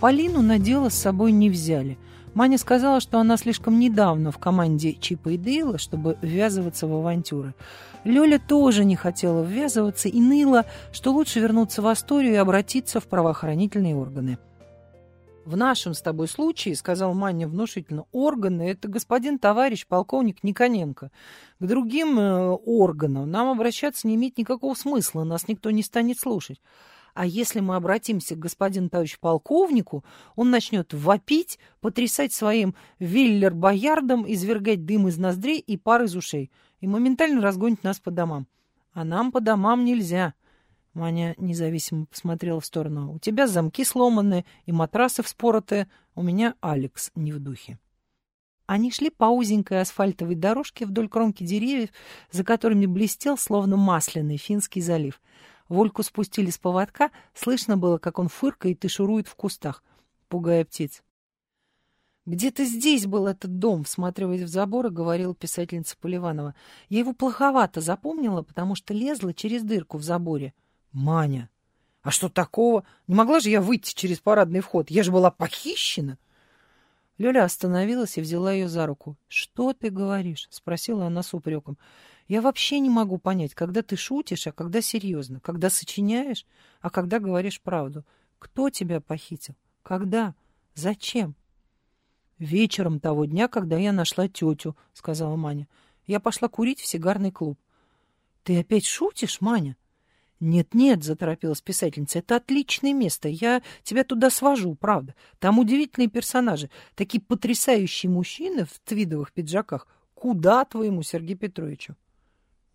Полину на дело с собой не взяли. Маня сказала, что она слишком недавно в команде Чипа и Дейла, чтобы ввязываться в авантюры. Лёля тоже не хотела ввязываться и ныла, что лучше вернуться в Асторию и обратиться в правоохранительные органы. «В нашем с тобой случае, — сказал Маня внушительно, — органы — это господин товарищ полковник Никоненко. К другим э, органам нам обращаться не имеет никакого смысла, нас никто не станет слушать. А если мы обратимся к господину товарищу полковнику, он начнет вопить, потрясать своим виллер-боярдом, извергать дым из ноздрей и пар из ушей, и моментально разгонит нас по домам. А нам по домам нельзя». Маня независимо посмотрела в сторону. «У тебя замки сломаны и матрасы вспоротые. У меня Алекс не в духе». Они шли по узенькой асфальтовой дорожке вдоль кромки деревьев, за которыми блестел, словно масляный, Финский залив. Вольку спустили с поводка, слышно было, как он фыркает и шурует в кустах, пугая птиц. «Где-то здесь был этот дом», — всматриваясь в забор, говорила писательница Поливанова. «Я его плоховато запомнила, потому что лезла через дырку в заборе». Маня, а что такого? Не могла же я выйти через парадный вход? Я же была похищена. Лёля остановилась и взяла ее за руку. «Что ты говоришь?» — спросила она с упреком. «Я вообще не могу понять, когда ты шутишь, а когда серьезно, когда сочиняешь, а когда говоришь правду. Кто тебя похитил? Когда? Зачем?» «Вечером того дня, когда я нашла тетю», — сказала Маня. «Я пошла курить в сигарный клуб». «Ты опять шутишь, Маня?» «Нет-нет», — заторопилась писательница, — «это отличное место. Я тебя туда свожу, правда. Там удивительные персонажи, такие потрясающие мужчины в твидовых пиджаках. Куда твоему Сергею Петровичу?»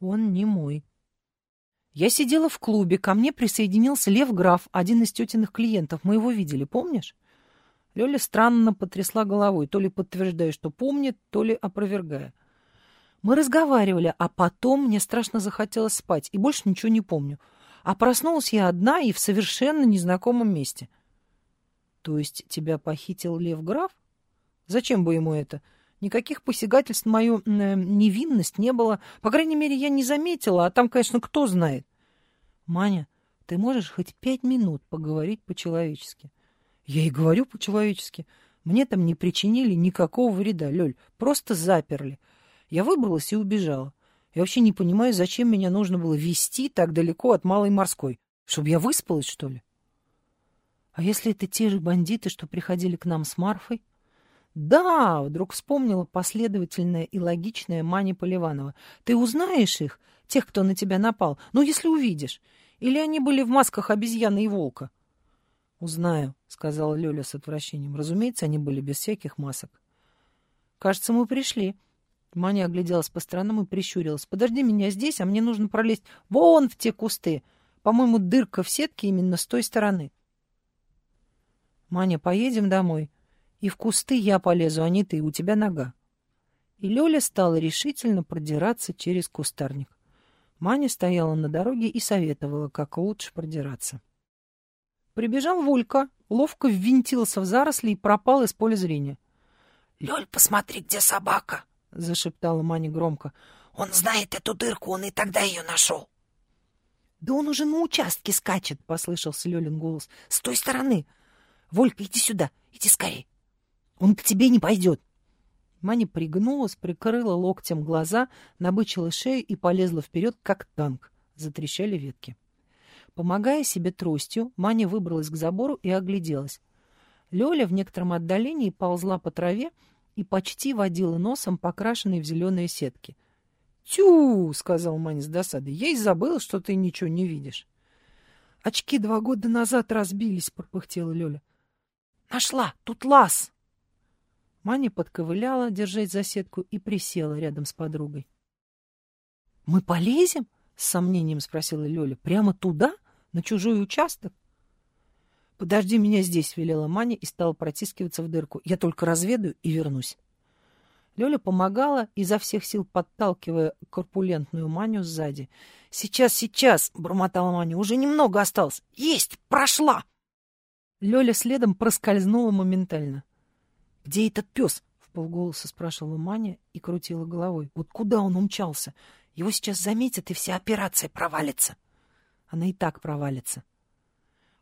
«Он не мой». Я сидела в клубе, ко мне присоединился Лев Граф, один из тетиных клиентов. Мы его видели, помнишь? Лёля странно потрясла головой, то ли подтверждая, что помнит, то ли опровергая. Мы разговаривали, а потом мне страшно захотелось спать, и больше ничего не помню. А проснулась я одна и в совершенно незнакомом месте. То есть тебя похитил Лев Граф? Зачем бы ему это? Никаких посягательств на мою э, невинность не было. По крайней мере, я не заметила, а там, конечно, кто знает. Маня, ты можешь хоть пять минут поговорить по-человечески? Я и говорю по-человечески. Мне там не причинили никакого вреда, Лёль. Просто заперли. Я выбралась и убежала. Я вообще не понимаю, зачем меня нужно было вести так далеко от Малой Морской. Чтобы я выспалась, что ли? А если это те же бандиты, что приходили к нам с Марфой? Да, вдруг вспомнила последовательная и логичная Маня Поливанова. Ты узнаешь их, тех, кто на тебя напал? Ну, если увидишь. Или они были в масках обезьяны и волка? Узнаю, сказала Лёля с отвращением. Разумеется, они были без всяких масок. Кажется, мы пришли. Маня огляделась по сторонам и прищурилась. «Подожди меня здесь, а мне нужно пролезть вон в те кусты. По-моему, дырка в сетке именно с той стороны». «Маня, поедем домой. И в кусты я полезу, а не ты, у тебя нога». И Лёля стала решительно продираться через кустарник. Маня стояла на дороге и советовала, как лучше продираться. Прибежал Волька, ловко ввинтился в заросли и пропал из поля зрения. — Лёль, посмотри, где собака! — зашептала Маня громко. «Он знает эту дырку, он и тогда ее нашел». «Да он уже на участке скачет», — послышался Лёлин голос. «С той стороны. Волька, иди сюда, иди скорей. Он к тебе не пойдет». Маня пригнулась, прикрыла локтем глаза, набычила шею и полезла вперед, как танк. Затрещали ветки. Помогая себе тростью, Маня выбралась к забору и огляделась. Лёля в некотором отдалении ползла по траве, и почти водила носом покрашенной в зеленые сетки. «Тю!» — сказал Маня с досадой. «Я и забыл, что ты ничего не видишь». «Очки два года назад разбились», — пропыхтела Лёля. «Нашла! Тут лаз!» Маня подковыляла, держать за сетку, и присела рядом с подругой. «Мы полезем?» — с сомнением спросила Лёля. «Прямо туда? На чужой участок?» «Подожди меня здесь», — велела Маня и стала протискиваться в дырку. «Я только разведаю и вернусь». Лёля помогала, изо всех сил подталкивая корпулентную Маню сзади. «Сейчас, сейчас!» — бормотала Маня. «Уже немного осталось. Есть! Прошла!» Лёля следом проскользнула моментально. «Где этот пес?» — в полголоса спрашивала Маня и крутила головой. «Вот куда он умчался? Его сейчас заметят, и вся операция провалится». Она и так провалится.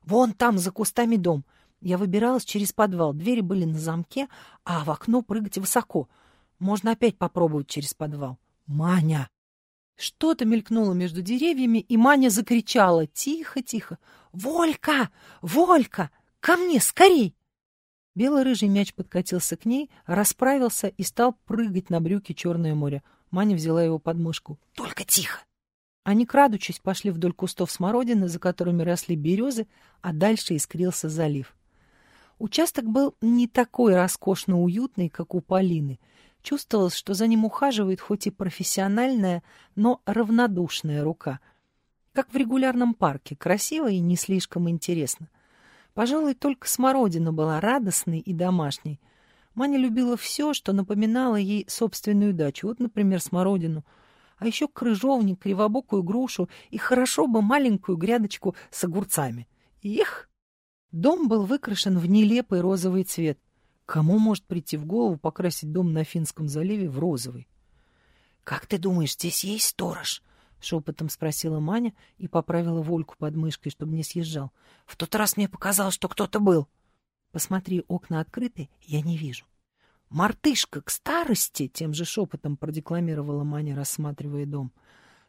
Вон там, за кустами дом. Я выбиралась через подвал. Двери были на замке, а в окно прыгать высоко. Можно опять попробовать через подвал. Маня! Что-то мелькнуло между деревьями, и Маня закричала тихо-тихо. «Волька! Волька! Ко мне, скорей!» Бело-рыжий мяч подкатился к ней, расправился и стал прыгать на брюки Черное море. Маня взяла его под мышку. «Только тихо!» Они, крадучись, пошли вдоль кустов смородины, за которыми росли березы, а дальше искрился залив. Участок был не такой роскошно уютный, как у Полины. Чувствовалось, что за ним ухаживает хоть и профессиональная, но равнодушная рука. Как в регулярном парке, красиво и не слишком интересно. Пожалуй, только смородина была радостной и домашней. Маня любила все, что напоминало ей собственную дачу. Вот, например, смородину — а еще крыжовник, кривобокую грушу и хорошо бы маленькую грядочку с огурцами. Их! Дом был выкрашен в нелепый розовый цвет. Кому может прийти в голову покрасить дом на Финском заливе в розовый? — Как ты думаешь, здесь есть сторож? — шепотом спросила Маня и поправила Вольку под мышкой, чтобы не съезжал. — В тот раз мне показалось, что кто-то был. — Посмотри, окна открыты, я не вижу. «Мартышка к старости!» — тем же шепотом продекламировала Маня, рассматривая дом.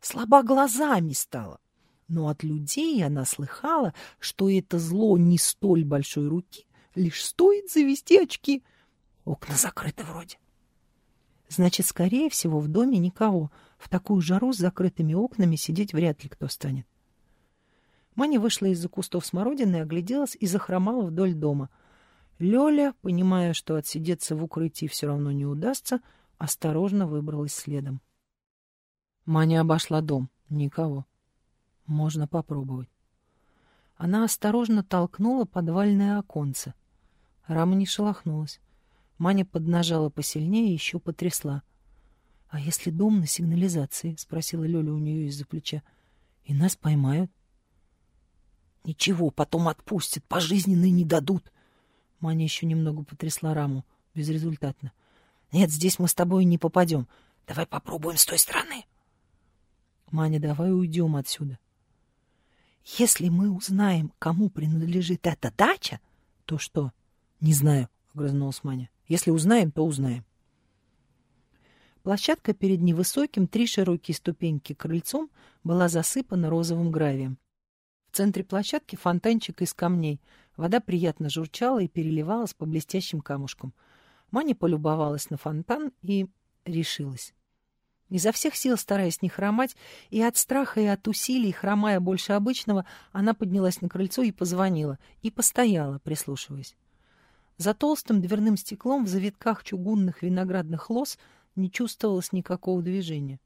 «Слаба глазами стала. Но от людей она слыхала, что это зло не столь большой руки, лишь стоит завести очки. Окна закрыты вроде. Значит, скорее всего, в доме никого. В такую жару с закрытыми окнами сидеть вряд ли кто станет. Маня вышла из-за кустов смородины, огляделась и захромала вдоль дома — Лёля, понимая, что отсидеться в укрытии все равно не удастся, осторожно выбралась следом. Маня обошла дом. Никого. Можно попробовать. Она осторожно толкнула подвальное оконце. Рама не шелохнулась. Маня поднажала посильнее и еще потрясла. — А если дом на сигнализации? — спросила Лёля у нее из-за плеча. — И нас поймают? — Ничего, потом отпустят, пожизненно не дадут, Маня еще немного потрясла раму. Безрезультатно. «Нет, здесь мы с тобой не попадем. Давай попробуем с той стороны». «Маня, давай уйдем отсюда». «Если мы узнаем, кому принадлежит эта дача, то что?» «Не знаю», — огрызнулась Маня. «Если узнаем, то узнаем». Площадка перед невысоким, три широкие ступеньки крыльцом была засыпана розовым гравием. В центре площадки фонтанчик из камней. Вода приятно журчала и переливалась по блестящим камушкам. Маня полюбовалась на фонтан и решилась. Изо всех сил, стараясь не хромать, и от страха, и от усилий, хромая больше обычного, она поднялась на крыльцо и позвонила, и постояла, прислушиваясь. За толстым дверным стеклом в завитках чугунных виноградных лоз не чувствовалось никакого движения.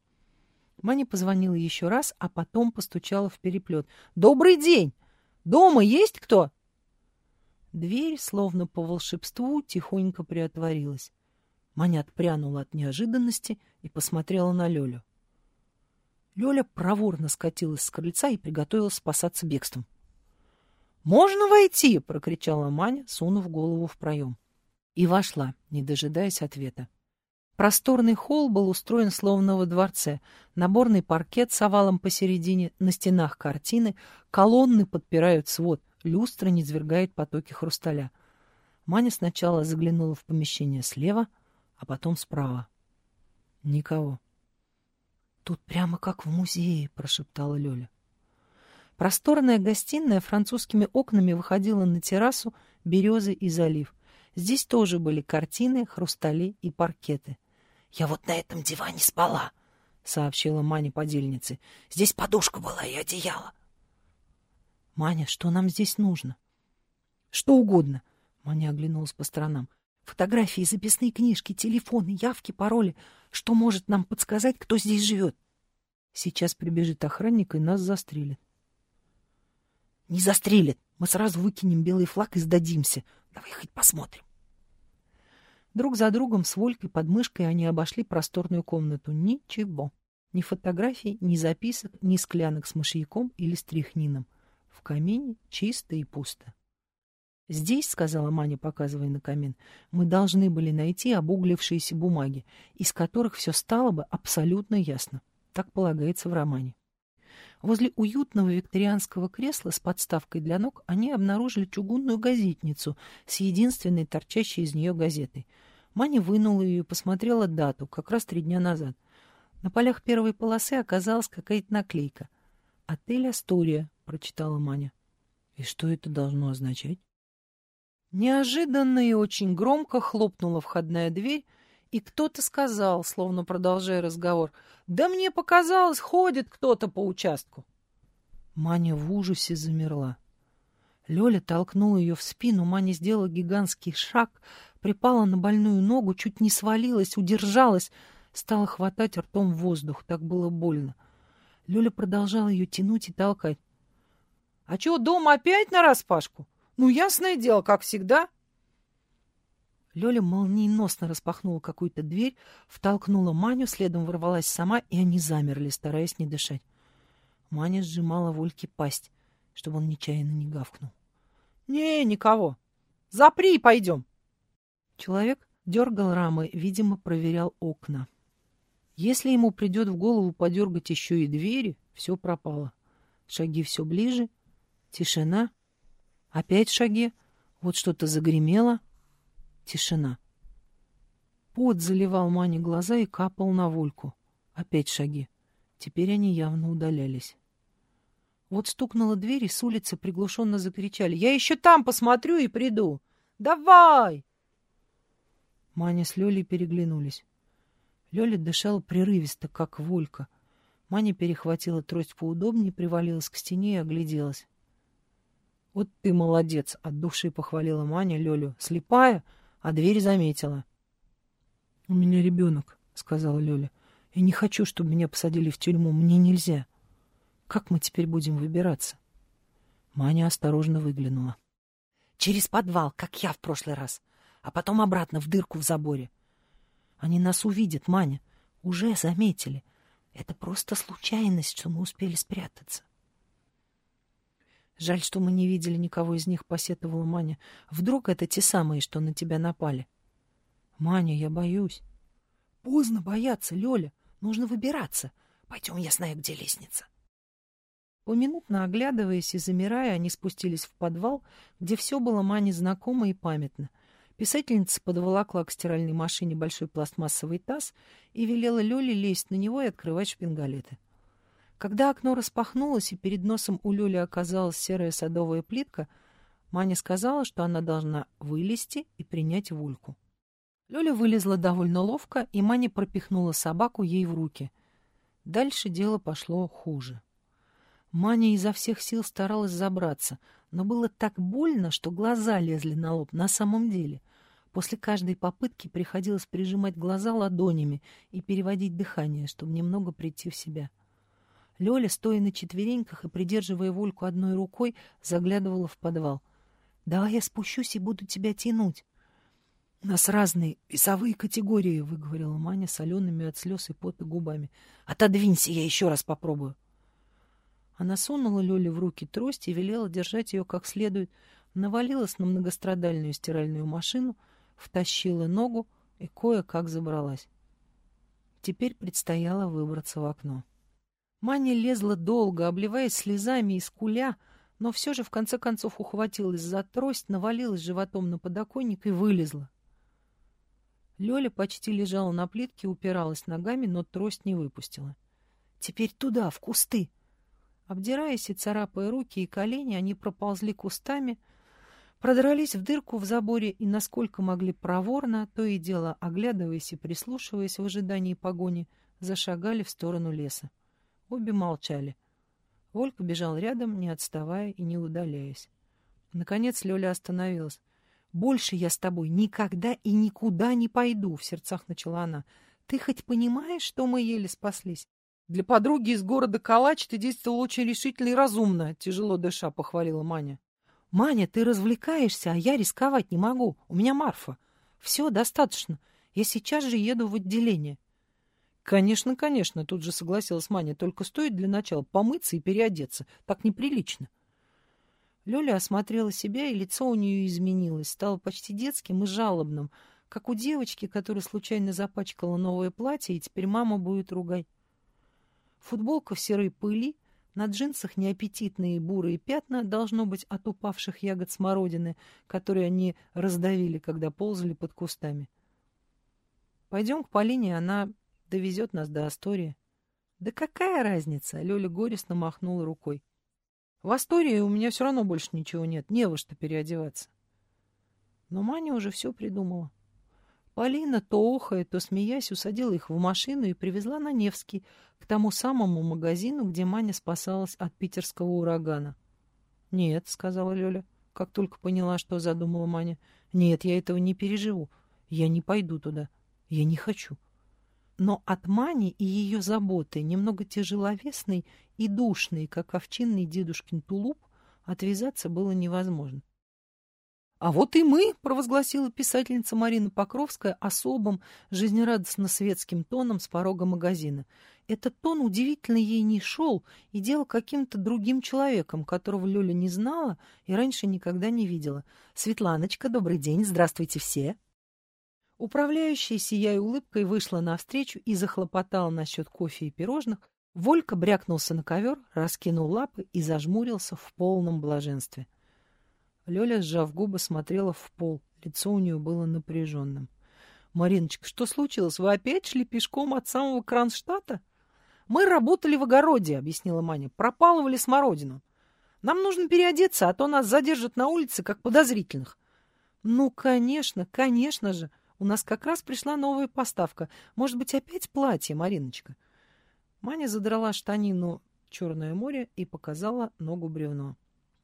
Маня позвонила еще раз, а потом постучала в переплет. «Добрый день! Дома есть кто?» Дверь, словно по волшебству, тихонько приотворилась. Маня отпрянула от неожиданности и посмотрела на Лёлю. Лёля проворно скатилась с крыльца и приготовилась спасаться бегством. «Можно войти!» — прокричала Маня, сунув голову в проем. И вошла, не дожидаясь ответа. Просторный холл был устроен словно во дворце. Наборный паркет с овалом посередине, на стенах картины, колонны подпирают свод, люстра низвергает потоки хрусталя. Маня сначала заглянула в помещение слева, а потом справа. Никого. «Тут прямо как в музее», — прошептала Лёля. Просторная гостиная французскими окнами выходила на террасу, березы и залив. Здесь тоже были картины, хрустали и паркеты. «Я вот на этом диване спала», — сообщила Маня подельнице. «Здесь подушка была и одеяло». «Маня, что нам здесь нужно?» «Что угодно», — Маня оглянулась по сторонам. «Фотографии, записные книжки, телефоны, явки, пароли. Что может нам подсказать, кто здесь живет?» «Сейчас прибежит охранник и нас застрелит». «Не застрелит. Мы сразу выкинем белый флаг и сдадимся. Давай хоть посмотрим». Друг за другом с Волькой под мышкой они обошли просторную комнату. Ничего. Ни фотографий, ни записок, ни склянок с мышьяком или стряхнином. В камине чисто и пусто. «Здесь, — сказала Маня, показывая на камин, — мы должны были найти обуглившиеся бумаги, из которых все стало бы абсолютно ясно. Так полагается в романе». Возле уютного викторианского кресла с подставкой для ног они обнаружили чугунную газетницу с единственной торчащей из нее газетой. Маня вынула ее и посмотрела дату, как раз три дня назад. На полях первой полосы оказалась какая-то наклейка. «Отель Астория», — прочитала Маня. «И что это должно означать?» Неожиданно и очень громко хлопнула входная дверь, и кто-то сказал, словно продолжая разговор, «Да мне показалось, ходит кто-то по участку». Маня в ужасе замерла. Лёля толкнула ее в спину, Маня сделала гигантский шаг, припала на больную ногу, чуть не свалилась, удержалась, стала хватать ртом воздух, так было больно. Лёля продолжала ее тянуть и толкать. — А чё, дома опять нараспашку? Ну, ясное дело, как всегда. Лёля молниеносно распахнула какую-то дверь, втолкнула Маню, следом ворвалась сама, и они замерли, стараясь не дышать. Маня сжимала Вольке пасть, чтобы он нечаянно не гавкнул. — Не, никого. Запри и пойдем. Человек дергал рамы, видимо, проверял окна. Если ему придет в голову подергать еще и двери, все пропало. Шаги все ближе, тишина, опять шаги, вот что-то загремело, тишина. Пот заливал Мане глаза и капал на Вольку. Опять шаги. Теперь они явно удалялись. Вот стукнула дверь, и с улицы приглушенно закричали. «Я еще там посмотрю и приду! Давай!» Маня с Лёлей переглянулись. Лёля дышала прерывисто, как волька. Маня перехватила трость поудобнее, привалилась к стене и огляделась. — Вот ты молодец! — от души похвалила Маня Лёлю. — Слепая, а дверь заметила. — У меня ребенок, — сказала Лёля. — Я не хочу, чтобы меня посадили в тюрьму. Мне нельзя. Как мы теперь будем выбираться? Маня осторожно выглянула. — Через подвал, как я в прошлый раз, а потом обратно в дырку в заборе. Они нас увидят, Маня. Уже заметили. Это просто случайность, что мы успели спрятаться. Жаль, что мы не видели никого из них, посетовала Маня. Вдруг это те самые, что на тебя напали? Маня, я боюсь. Поздно бояться, Лёля. Нужно выбираться. Пойдем, я знаю, где лестница. Поминутно оглядываясь и замирая, они спустились в подвал, где все было Мане знакомо и памятно — Писательница подволокла к стиральной машине большой пластмассовый таз и велела Лёле лезть на него и открывать шпингалеты. Когда окно распахнулось и перед носом у Лёли оказалась серая садовая плитка, Маня сказала, что она должна вылезти и принять вульку. Лёля вылезла довольно ловко, и Маня пропихнула собаку ей в руки. Дальше дело пошло хуже. Маня изо всех сил старалась забраться, но было так больно, что глаза лезли на лоб на самом деле. После каждой попытки приходилось прижимать глаза ладонями и переводить дыхание, чтобы немного прийти в себя. Лёля, стоя на четвереньках и придерживая Вольку одной рукой, заглядывала в подвал. «Давай я спущусь и буду тебя тянуть». «У нас разные весовые категории», — выговорила Маня солеными от слез и пота губами. «Отодвинься, я еще раз попробую». Она сунула Лёле в руки трость и велела держать ее как следует, навалилась на многострадальную стиральную машину — втащила ногу и кое-как забралась. Теперь предстояло выбраться в окно. Маня лезла долго, обливаясь слезами и скуля, но все же в конце концов ухватилась за трость, навалилась животом на подоконник и вылезла. Лёля почти лежала на плитке, упиралась ногами, но трость не выпустила. «Теперь туда, в кусты!» Обдираясь и царапая руки и колени, они проползли кустами — продрались в дырку в заборе и, насколько могли проворно, то и дело, оглядываясь и прислушиваясь в ожидании погони, зашагали в сторону леса. Обе молчали. Волька бежал рядом, не отставая и не удаляясь. Наконец Лёля остановилась. «Больше я с тобой никогда и никуда не пойду», — в сердцах начала она. «Ты хоть понимаешь, что мы еле спаслись?» «Для подруги из города Калач ты действовал очень решительно и разумно», — тяжело дыша похвалила Маня. «Маня, ты развлекаешься, а я рисковать не могу. У меня Марфа. Все, достаточно. Я сейчас же еду в отделение». «Конечно, конечно», — тут же согласилась Маня. «Только стоит для начала помыться и переодеться. Так неприлично». Лёля осмотрела себя, и лицо у нее изменилось, стало почти детским и жалобным, как у девочки, которая случайно запачкала новое платье, и теперь мама будет ругать. Футболка в серой пыли, На джинсах неаппетитные бурые пятна, должно быть, от упавших ягод смородины, которые они раздавили, когда ползали под кустами. Пойдем к Полине, она довезет нас до Астории. Да какая разница? Лёля горестно махнула рукой. В Астории у меня все равно больше ничего нет, не во что переодеваться. Но Маня уже все придумала. Полина, то охая, то смеясь, усадила их в машину и привезла на Невский, к тому самому магазину, где Маня спасалась от питерского урагана. «Нет», — сказала Лёля, как только поняла, что задумала Маня. «Нет, я этого не переживу. Я не пойду туда. Я не хочу». Но от Мани и ее заботы, немного тяжеловесной и душной, как овчинный дедушкин тулуп, отвязаться было невозможно. «А вот и мы!» — провозгласила писательница Марина Покровская особым, жизнерадостно-светским тоном с порога магазина. Этот тон удивительно ей не шел и делал каким-то другим человеком, которого Лёля не знала и раньше никогда не видела. «Светланочка, добрый день, здравствуйте все!» Управляющая, сияя улыбкой, вышла навстречу и захлопотала насчет кофе и пирожных. Волька брякнулся на ковер, раскинул лапы и зажмурился в полном блаженстве. Лёля, сжав губы, смотрела в пол. Лицо у нее было напряженным. «Мариночка, что случилось? Вы опять шли пешком от самого Кронштадта?» «Мы работали в огороде», — объяснила Маня. «Пропалывали смородину. Нам нужно переодеться, а то нас задержат на улице, как подозрительных». «Ну, конечно, конечно же. У нас как раз пришла новая поставка. Может быть, опять платье, Мариночка?» Маня задрала штанину «Черное море» и показала ногу бревно.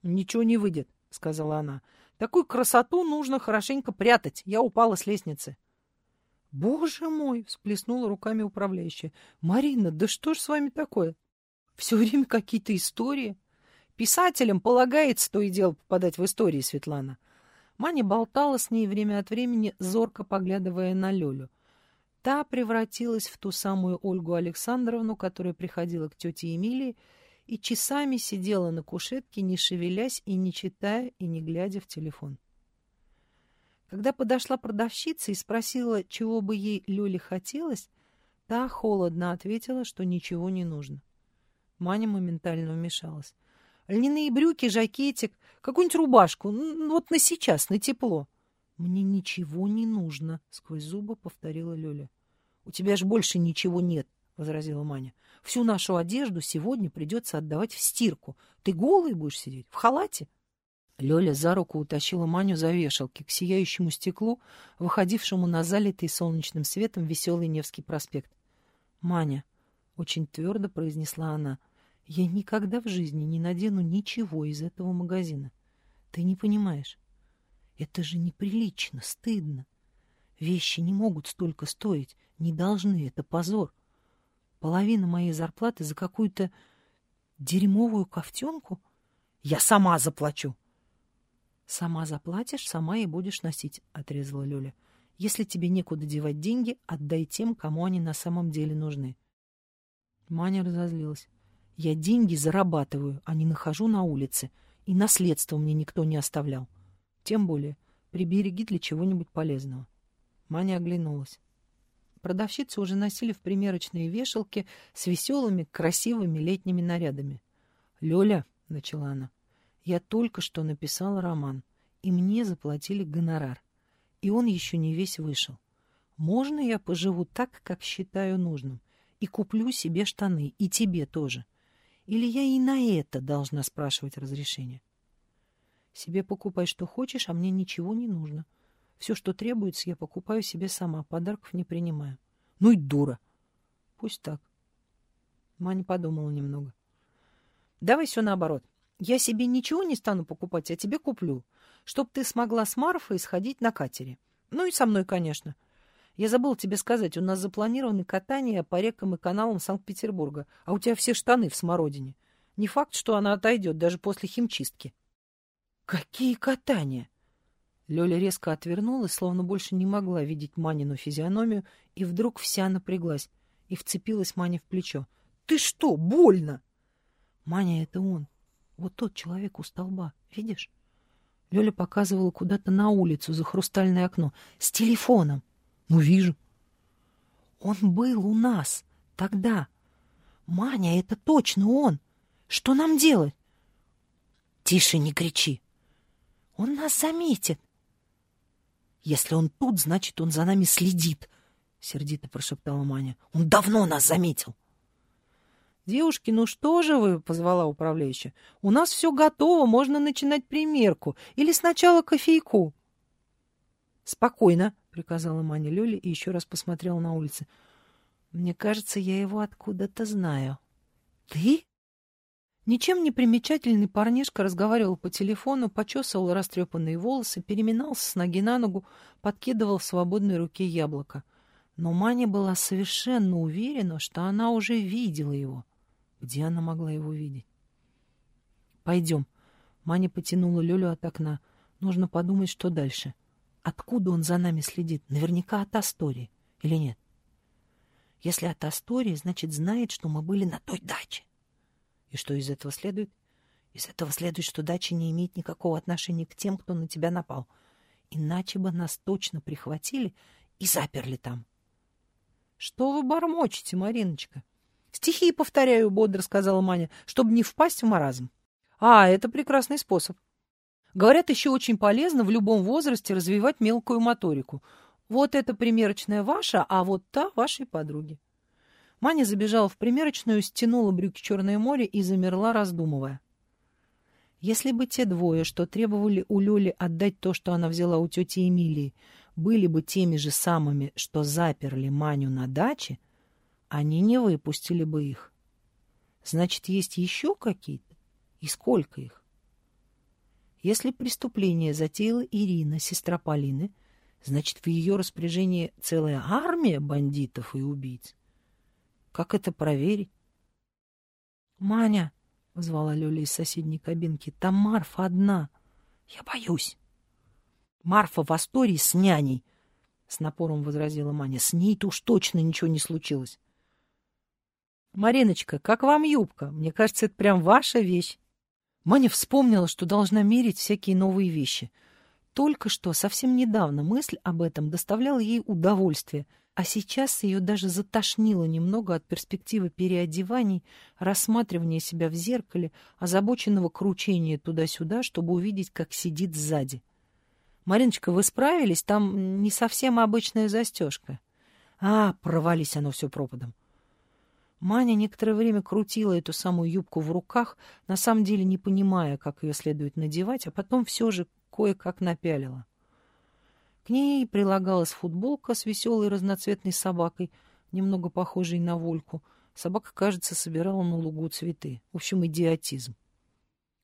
«Ничего не выйдет — сказала она. «Такую красоту нужно хорошенько прятать. Я упала с лестницы». «Боже мой!» — всплеснула руками управляющая. «Марина, да что ж с вами такое? Все время какие-то истории. Писателям полагается то и дело попадать в истории, Светлана». Маня болтала с ней время от времени, зорко поглядывая на Лёлю. Та превратилась в ту самую Ольгу Александровну, которая приходила к тете Эмилии и часами сидела на кушетке, не шевелясь и не читая, и не глядя в телефон. Когда подошла продавщица и спросила, чего бы ей Лёле хотелось, та холодно ответила, что ничего не нужно. Маня моментально вмешалась. «Льняные брюки, жакетик, какую-нибудь рубашку, ну, вот на сейчас, на тепло». «Мне ничего не нужно», — сквозь зубы повторила Лёля. «У тебя ж больше ничего нет», — возразила Маня. Всю нашу одежду сегодня придется отдавать в стирку. Ты голый будешь сидеть? В халате? Лёля за руку утащила Маню за вешалки к сияющему стеклу, выходившему на залитый солнечным светом веселый Невский проспект. «Маня», — очень твердо произнесла она, — «я никогда в жизни не надену ничего из этого магазина. Ты не понимаешь. Это же неприлично, стыдно. Вещи не могут столько стоить, не должны, это позор. Половина моей зарплаты за какую-то дерьмовую ковтенку? Я сама заплачу. Сама заплатишь, сама и будешь носить, отрезала Лёля. Если тебе некуда девать деньги, отдай тем, кому они на самом деле нужны. Маня разозлилась. Я деньги зарабатываю, а не нахожу на улице. И наследство мне никто не оставлял. Тем более, прибереги для чего-нибудь полезного. Маня оглянулась. Продавщицы уже носили в примерочные вешалки с веселыми, красивыми летними нарядами. «Лёля», — начала она, — «я только что написала роман, и мне заплатили гонорар, и он еще не весь вышел. Можно я поживу так, как считаю нужным, и куплю себе штаны, и тебе тоже? Или я и на это должна спрашивать разрешение?» «Себе покупай, что хочешь, а мне ничего не нужно», все, что требуется, я покупаю себе сама, подарков не принимаю. Ну и дура. Пусть так. Маня подумала немного. Давай все наоборот. Я себе ничего не стану покупать, а тебе куплю, чтоб ты смогла с Марфой сходить на катере. Ну и со мной, конечно. Я забыл тебе сказать, у нас запланированы катания по рекам и каналам Санкт-Петербурга, а у тебя все штаны в смородине. Не факт, что она отойдет даже после химчистки. Какие катания? Лёля резко отвернулась, словно больше не могла видеть Манину физиономию, и вдруг вся напряглась и вцепилась Мане в плечо. «Ты что, больно?» «Маня, это он. Вот тот человек у столба. Видишь?» Лёля показывала куда-то на улицу за хрустальное окно. «С телефоном!» «Ну, вижу». «Он был у нас. Тогда. Маня, это точно он. Что нам делать? Тише, не кричи. Он нас заметит. Если он тут, значит, он за нами следит, сердито прошептала Маня. Он давно нас заметил. «Девушки, ну что же вы?» — позвала управляющая. «У нас все готово, можно начинать примерку. Или сначала кофейку». «Спокойно», — приказала Маня Лёле и еще раз посмотрела на улицу. «Мне кажется, я его откуда-то знаю». «Ты?» Ничем не примечательный парнишка разговаривал по телефону, почесывал растрепанные волосы, переминался с ноги на ногу, подкидывал в свободной руке яблоко. Но Маня была совершенно уверена, что она уже видела его. Где она могла его видеть? «Пойдем». Маня потянула Лёлю от окна. «Нужно подумать, что дальше. Откуда он за нами следит? Наверняка от Астории. Или нет? Если от Астории, значит, знает, что мы были на той даче. И что из этого следует? Из этого следует, что дача не имеет никакого отношения к тем, кто на тебя напал. Иначе бы нас точно прихватили и заперли там. — Что вы бормочете, Мариночка? — Стихи повторяю, — бодро сказала Маня, — чтобы не впасть в маразм. — А, это прекрасный способ. Говорят, еще очень полезно в любом возрасте развивать мелкую моторику. Вот эта примерочная ваша, а вот та вашей подруги. Маня забежала в примерочную, стянула брюки «Черное море» и замерла, раздумывая. Если бы те двое, что требовали у Лёли отдать то, что она взяла у тети Эмилии, были бы теми же самыми, что заперли Маню на даче, они не выпустили бы их. Значит, есть еще какие-то? И сколько их? Если преступление затеяла Ирина, сестра Полины, значит, в ее распоряжении целая армия бандитов и убийц. Как это проверить? «Маня!» — позвала Лёля из соседней кабинки. «Там Марфа одна. Я боюсь». «Марфа в Астории с няней!» — с напором возразила Маня. «С ней-то уж точно ничего не случилось». «Мариночка, как вам юбка? Мне кажется, это прям ваша вещь». Маня вспомнила, что должна мерить всякие новые вещи. Только что, совсем недавно, мысль об этом доставляла ей удовольствие — а сейчас ее даже затошнило немного от перспективы переодеваний, рассматривания себя в зеркале, озабоченного кручения туда-сюда, чтобы увидеть, как сидит сзади. «Мариночка, вы справились? Там не совсем обычная застежка». «А, провались оно все пропадом». Маня некоторое время крутила эту самую юбку в руках, на самом деле не понимая, как ее следует надевать, а потом все же кое-как напялила. К ней прилагалась футболка с веселой разноцветной собакой, немного похожей на Вольку. Собака, кажется, собирала на лугу цветы. В общем, идиотизм.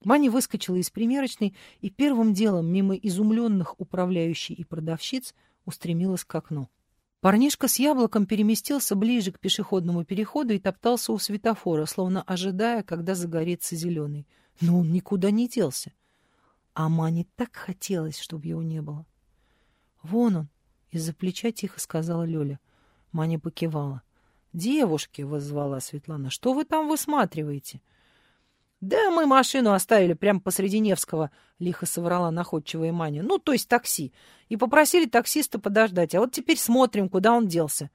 Маня выскочила из примерочной и первым делом мимо изумленных управляющей и продавщиц устремилась к окну. Парнишка с яблоком переместился ближе к пешеходному переходу и топтался у светофора, словно ожидая, когда загорится зеленый. Но он никуда не делся. А Мане так хотелось, чтобы его не было. «Вон он!» — из-за плеча тихо сказала Лёля. Маня покивала. «Девушки!» — воззвала Светлана. «Что вы там высматриваете?» «Да мы машину оставили прямо посреди Невского», — лихо соврала находчивая Маня. «Ну, то есть такси. И попросили таксиста подождать. А вот теперь смотрим, куда он делся».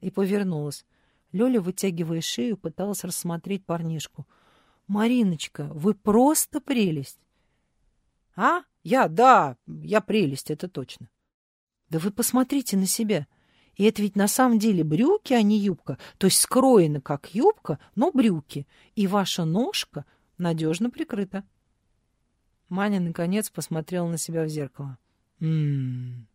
И повернулась. Лёля, вытягивая шею, пыталась рассмотреть парнишку. «Мариночка, вы просто прелесть!» «А? Я, да, я прелесть, это точно. Да вы посмотрите на себя. И это ведь на самом деле брюки, а не юбка. То есть скроено как юбка, но брюки. И ваша ножка надежно прикрыта. Маня, наконец, посмотрела на себя в зеркало. Ммм.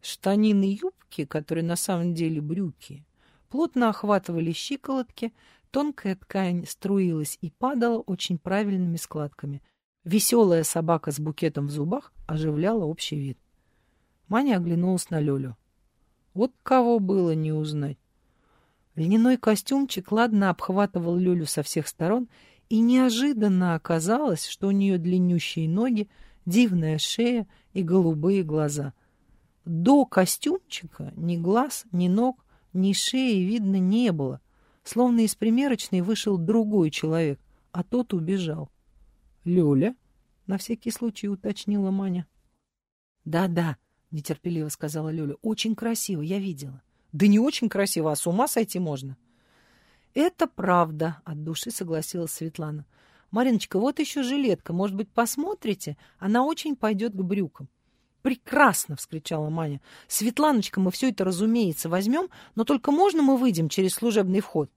Штанины юбки, которые на самом деле брюки, плотно охватывали щиколотки, тонкая ткань струилась и падала очень правильными складками. Веселая собака с букетом в зубах оживляла общий вид. Маня оглянулась на Лёлю. Вот кого было не узнать. Льняной костюмчик ладно обхватывал Лёлю со всех сторон, и неожиданно оказалось, что у нее длиннющие ноги, дивная шея и голубые глаза. До костюмчика ни глаз, ни ног, ни шеи видно не было, словно из примерочной вышел другой человек, а тот убежал. — Лёля? — на всякий случай уточнила Маня. «Да — Да-да, — нетерпеливо сказала Лёля. — Очень красиво, я видела. — Да не очень красиво, а с ума сойти можно. Это правда, от души согласилась Светлана. Мариночка, вот еще жилетка, может быть, посмотрите? Она очень пойдет к брюкам. «Прекрасно!» — вскричала Маня. «Светланочка, мы все это, разумеется, возьмем, но только можно мы выйдем через служебный вход?»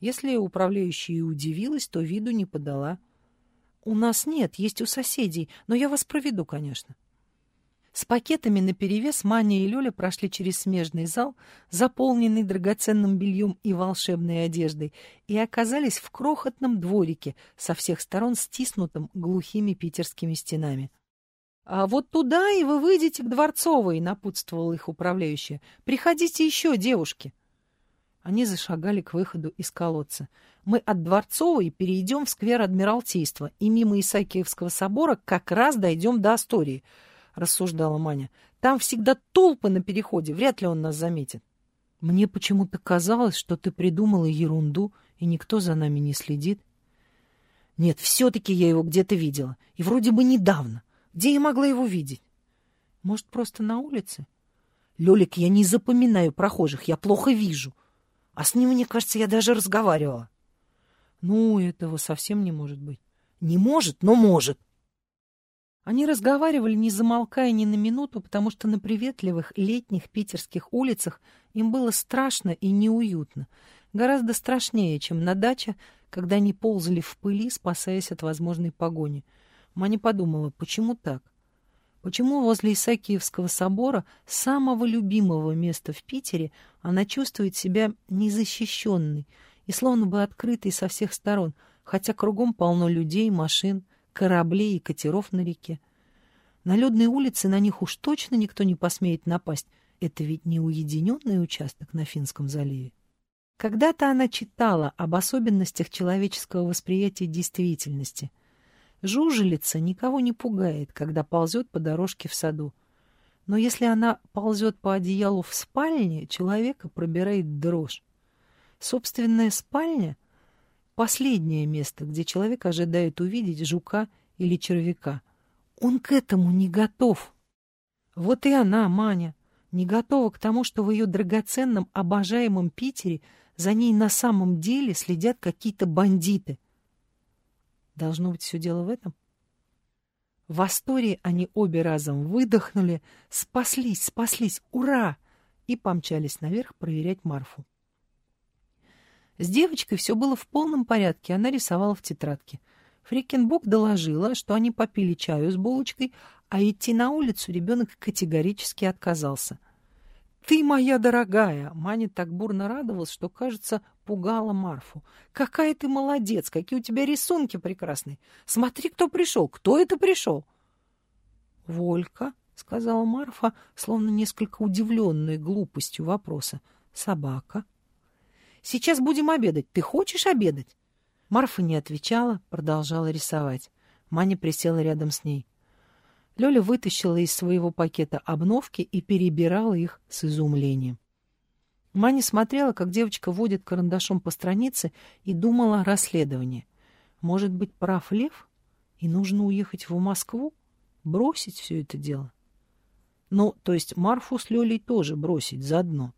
Если управляющая и удивилась, то виду не подала. «У нас нет, есть у соседей, но я вас проведу, конечно». С пакетами наперевес Маня и Лёля прошли через смежный зал, заполненный драгоценным бельем и волшебной одеждой, и оказались в крохотном дворике, со всех сторон стиснутым глухими питерскими стенами. «А вот туда и вы выйдете к Дворцовой», — напутствовал их управляющая. «Приходите еще, девушки». Они зашагали к выходу из колодца. «Мы от Дворцовой перейдем в сквер Адмиралтейства и мимо Исаакиевского собора как раз дойдем до Астории», — рассуждала Маня. «Там всегда толпы на переходе, вряд ли он нас заметит». «Мне почему-то казалось, что ты придумала ерунду, и никто за нами не следит». «Нет, все-таки я его где-то видела, и вроде бы недавно. Где я могла его видеть? Может, просто на улице? Лёлик, я не запоминаю прохожих, я плохо вижу. А с ним, мне кажется, я даже разговаривала. Ну, этого совсем не может быть. Не может, но может. Они разговаривали, не замолкая ни на минуту, потому что на приветливых летних питерских улицах им было страшно и неуютно. Гораздо страшнее, чем на даче, когда они ползали в пыли, спасаясь от возможной погони — Маня подумала, почему так? Почему возле Исаакиевского собора, самого любимого места в Питере, она чувствует себя незащищенной и словно бы открытой со всех сторон, хотя кругом полно людей, машин, кораблей и катеров на реке? На людной улице на них уж точно никто не посмеет напасть. Это ведь не уединенный участок на Финском заливе. Когда-то она читала об особенностях человеческого восприятия действительности — Жужелица никого не пугает, когда ползет по дорожке в саду. Но если она ползет по одеялу в спальне, человека пробирает дрожь. Собственная спальня — последнее место, где человек ожидает увидеть жука или червяка. Он к этому не готов. Вот и она, Маня, не готова к тому, что в ее драгоценном, обожаемом Питере за ней на самом деле следят какие-то бандиты — Должно быть, все дело в этом. В Астории они обе разом выдохнули, спаслись, спаслись, ура! И помчались наверх проверять Марфу. С девочкой все было в полном порядке, она рисовала в тетрадке. Фрикенбук доложила, что они попили чаю с булочкой, а идти на улицу ребенок категорически отказался — «Ты моя дорогая!» Маня так бурно радовалась, что, кажется, пугала Марфу. «Какая ты молодец! Какие у тебя рисунки прекрасные! Смотри, кто пришел! Кто это пришел?» «Волька», — сказала Марфа, словно несколько удивленная глупостью вопроса. «Собака». «Сейчас будем обедать. Ты хочешь обедать?» Марфа не отвечала, продолжала рисовать. Маня присела рядом с ней. Лёля вытащила из своего пакета обновки и перебирала их с изумлением. Маня смотрела, как девочка водит карандашом по странице и думала о расследовании. Может быть, прав Лев? И нужно уехать в Москву? Бросить все это дело? Ну, то есть Марфу с Лёлей тоже бросить заодно.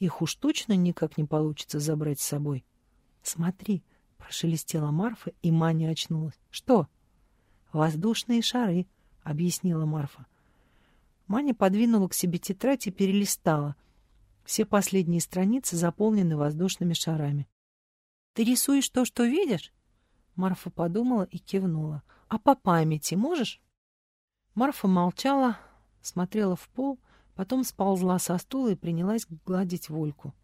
Их уж точно никак не получится забрать с собой. Смотри, прошелестела Марфа, и Маня очнулась. Что? Воздушные шары, — объяснила Марфа. Маня подвинула к себе тетрадь и перелистала. Все последние страницы заполнены воздушными шарами. «Ты рисуешь то, что видишь?» Марфа подумала и кивнула. «А по памяти можешь?» Марфа молчала, смотрела в пол, потом сползла со стула и принялась гладить Вольку.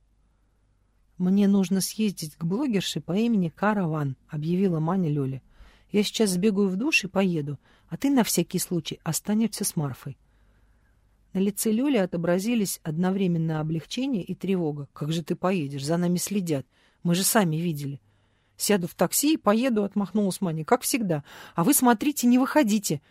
«Мне нужно съездить к блогерше по имени Караван», — объявила Маня Лёле. «Я сейчас сбегаю в душ и поеду а ты на всякий случай останешься с Марфой. На лице Лёли отобразились одновременно облегчение и тревога. «Как же ты поедешь? За нами следят. Мы же сами видели». «Сяду в такси и поеду», — отмахнулась Маня, — «как всегда. А вы смотрите, не выходите.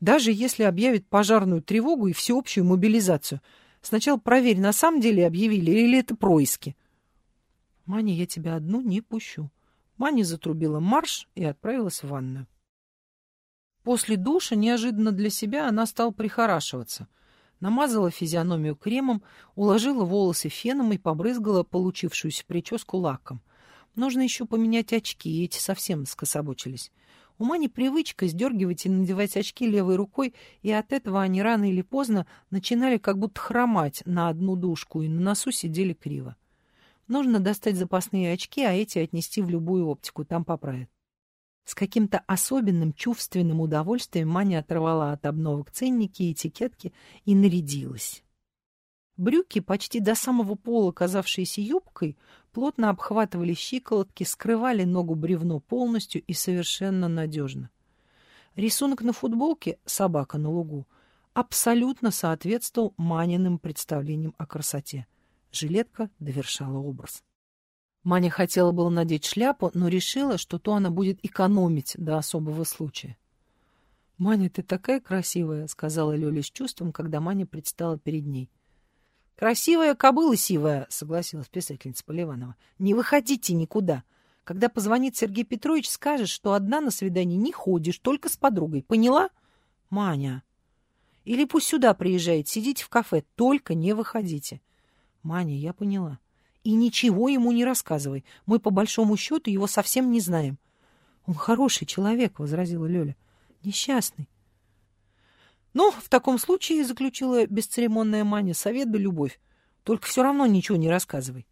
Даже если объявят пожарную тревогу и всеобщую мобилизацию. Сначала проверь, на самом деле объявили или это происки». «Маня, я тебя одну не пущу». Маня затрубила марш и отправилась в ванную. После душа, неожиданно для себя, она стала прихорашиваться. намазала физиономию кремом, уложила волосы феном и побрызгала получившуюся прическу лаком. Нужно еще поменять очки, эти совсем скособочились. У Мани привычка сдергивать и надевать очки левой рукой, и от этого они рано или поздно начинали как будто хромать на одну дужку и на носу сидели криво. Нужно достать запасные очки, а эти отнести в любую оптику, там поправят. С каким-то особенным чувственным удовольствием Маня оторвала от обновок ценники и этикетки и нарядилась. Брюки, почти до самого пола казавшиеся юбкой, плотно обхватывали щиколотки, скрывали ногу бревно полностью и совершенно надежно. Рисунок на футболке «Собака на лугу» абсолютно соответствовал Маниным представлениям о красоте. Жилетка довершала образ. Маня хотела было надеть шляпу, но решила, что то она будет экономить до особого случая. «Маня, ты такая красивая», — сказала Лёля с чувством, когда Маня предстала перед ней. «Красивая кобыла сивая», — согласилась писательница Поливанова. «Не выходите никуда. Когда позвонит Сергей Петрович, скажешь, что одна на свидание не ходишь, только с подругой. Поняла? Маня. Или пусть сюда приезжает, сидите в кафе, только не выходите». «Маня, я поняла». И ничего ему не рассказывай. Мы, по большому счету, его совсем не знаем. — Он хороший человек, — возразила Лёля. — Несчастный. — Ну, в таком случае, — заключила бесцеремонная Маня, — совет да любовь. Только все равно ничего не рассказывай.